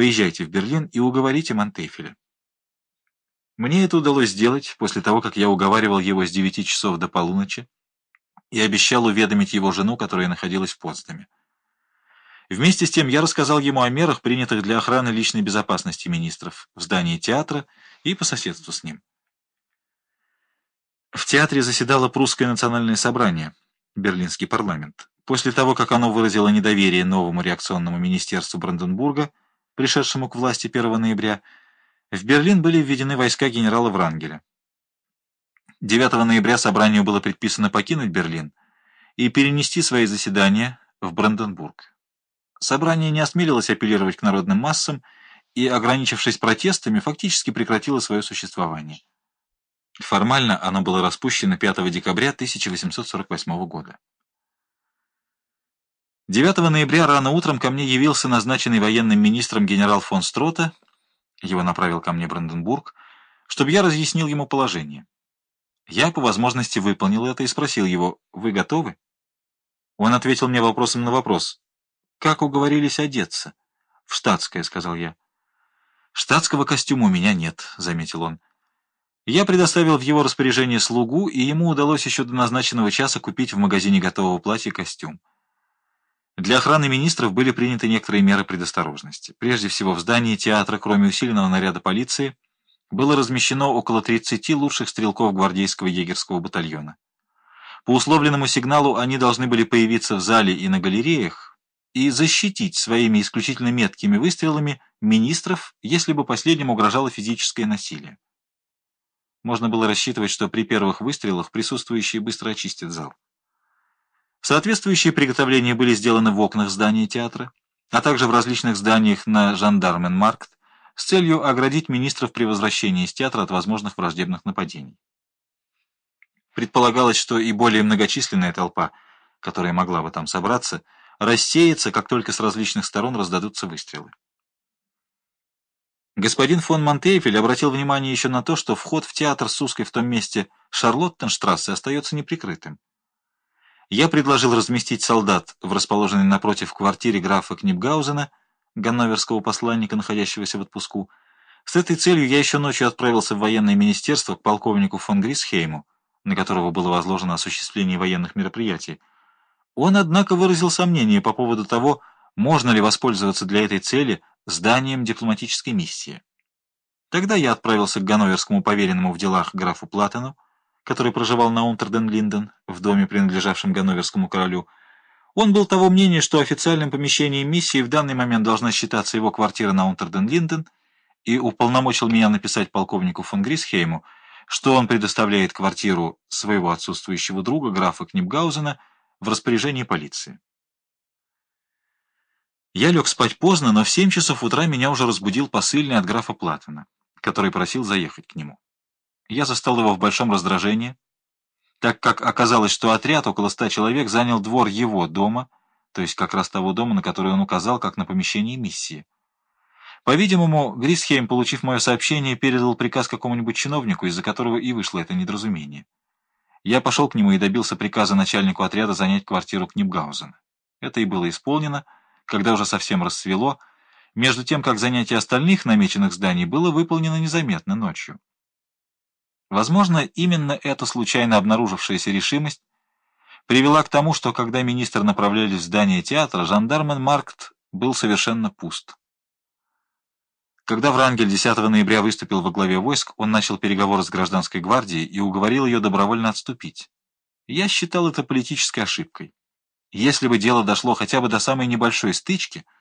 Поезжайте в Берлин и уговорите Монтефеля. Мне это удалось сделать после того, как я уговаривал его с 9 часов до полуночи и обещал уведомить его жену, которая находилась в Потсдаме. Вместе с тем я рассказал ему о мерах, принятых для охраны личной безопасности министров в здании театра и по соседству с ним. В театре заседало прусское национальное собрание, берлинский парламент. После того, как оно выразило недоверие новому реакционному министерству Бранденбурга, пришедшему к власти 1 ноября, в Берлин были введены войска генерала Врангеля. 9 ноября собранию было предписано покинуть Берлин и перенести свои заседания в Бранденбург. Собрание не осмелилось апеллировать к народным массам и, ограничившись протестами, фактически прекратило свое существование. Формально оно было распущено 5 декабря 1848 года. 9 ноября рано утром ко мне явился назначенный военным министром генерал фон Строта его направил ко мне Бранденбург, чтобы я разъяснил ему положение. Я по возможности выполнил это и спросил его, «Вы готовы?» Он ответил мне вопросом на вопрос. «Как уговорились одеться?» «В штатское», — сказал я. «Штатского костюма у меня нет», — заметил он. Я предоставил в его распоряжение слугу, и ему удалось еще до назначенного часа купить в магазине готового платья костюм. Для охраны министров были приняты некоторые меры предосторожности. Прежде всего, в здании театра, кроме усиленного наряда полиции, было размещено около 30 лучших стрелков гвардейского егерского батальона. По условленному сигналу они должны были появиться в зале и на галереях и защитить своими исключительно меткими выстрелами министров, если бы последним угрожало физическое насилие. Можно было рассчитывать, что при первых выстрелах присутствующие быстро очистят зал. Соответствующие приготовления были сделаны в окнах здания театра, а также в различных зданиях на Жандарменмаркт с целью оградить министров при возвращении из театра от возможных враждебных нападений. Предполагалось, что и более многочисленная толпа, которая могла бы там собраться, рассеется, как только с различных сторон раздадутся выстрелы. Господин фон Монтейфель обратил внимание еще на то, что вход в театр с узкой в том месте Шарлоттенштрассе остается неприкрытым. Я предложил разместить солдат в расположенной напротив квартире графа Книпгаузена, ганноверского посланника, находящегося в отпуску. С этой целью я еще ночью отправился в военное министерство к полковнику фон Грисхейму, на которого было возложено осуществление военных мероприятий. Он, однако, выразил сомнение по поводу того, можно ли воспользоваться для этой цели зданием дипломатической миссии. Тогда я отправился к ганноверскому поверенному в делах графу Платону, который проживал на Унтерден-Линден, в доме, принадлежавшем Ганноверскому королю, он был того мнения, что официальным помещением миссии в данный момент должна считаться его квартира на Унтерден-Линден, и уполномочил меня написать полковнику фон Грисхейму, что он предоставляет квартиру своего отсутствующего друга, графа Книпгаузена, в распоряжении полиции. Я лег спать поздно, но в семь часов утра меня уже разбудил посыльный от графа Платона, который просил заехать к нему. Я застал его в большом раздражении, так как оказалось, что отряд, около ста человек, занял двор его дома, то есть как раз того дома, на который он указал, как на помещение миссии. По-видимому, Грисхейм, получив мое сообщение, передал приказ какому-нибудь чиновнику, из-за которого и вышло это недоразумение. Я пошел к нему и добился приказа начальнику отряда занять квартиру Книпгаузена. Это и было исполнено, когда уже совсем рассвело, между тем, как занятие остальных намеченных зданий было выполнено незаметно ночью. Возможно, именно эта случайно обнаружившаяся решимость привела к тому, что когда министры направлялись в здание театра, жандармен-маркт был совершенно пуст. Когда Врангель 10 ноября выступил во главе войск, он начал переговоры с гражданской гвардией и уговорил ее добровольно отступить. Я считал это политической ошибкой. Если бы дело дошло хотя бы до самой небольшой стычки —